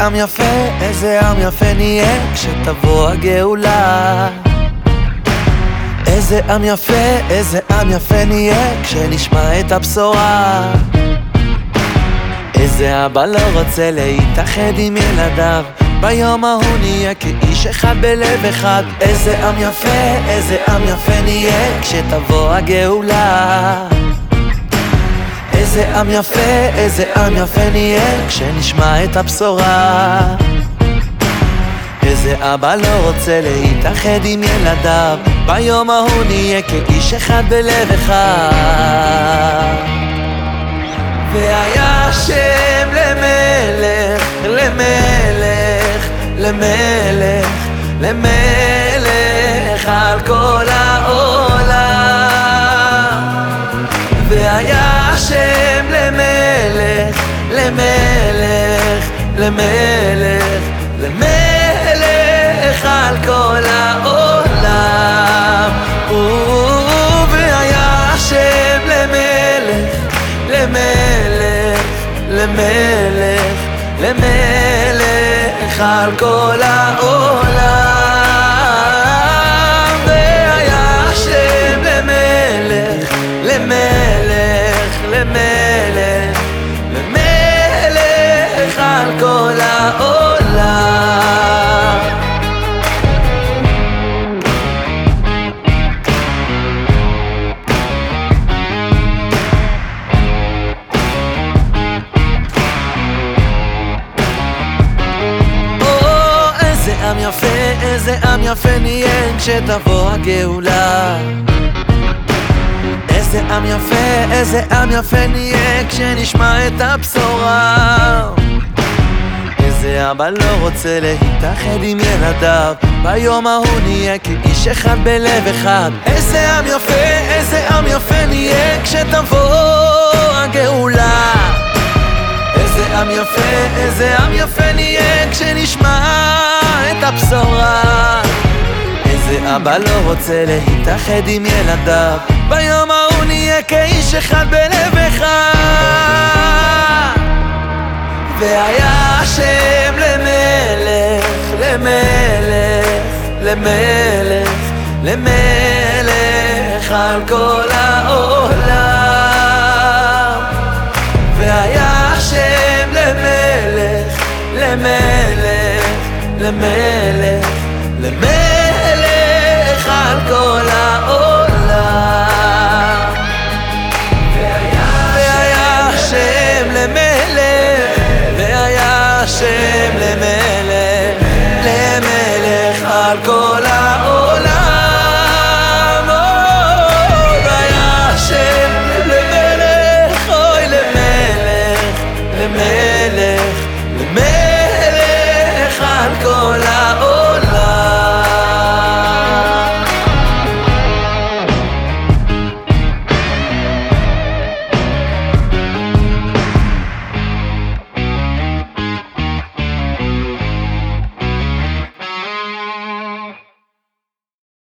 עם יפה, איזה עם יפה נהיה כשתבוא הגאולה. איזה עם יפה, איזה עם יפה נהיה כשנשמע את הבשורה. איזה אבא לא רוצה להתאחד עם ילדיו ביום ההוא נהיה כאיש אחד בלב אחד. איזה עם יפה, איזה עם יפה נהיה כשתבוא הגאולה איזה עם יפה, איזה עם יפה נהיה כשנשמע את הבשורה. איזה אבא לא רוצה להתאחד עם ילדיו ביום ההוא נהיה כאיש אחד בלב אחד. והיה שם למלך, למלך, למלך, למלך על כל העולם למלך, למלך, למלך, על כל העולם. והיה שם למלך, למלך, למלך, למלך על כל העולם איזה עם יפה נהיה כשתבוא הגאולה. איזה עם יפה, איזה עם יפה נהיה כשנשמע את הבשורה. איזה אבא לא רוצה להתאחד עם ילדיו. ביום ההוא נהיה כאיש אחד בלב אחד. איזה עם יפה, איזה עם יפה נהיה כשתבוא הגאולה. איזה עם יפה, איזה עם יפה נהיה כשנשמע את הבשורה אבא לא רוצה להתאחד עם ילדיו. ביום ההוא נהיה כאיש אחד בלב אחד. והיה שם למלך, למלך, למלך, למלך על כל העולם. והיה שם למלך, למלך, למלך, למלך על כל העולם